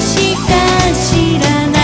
しか知らない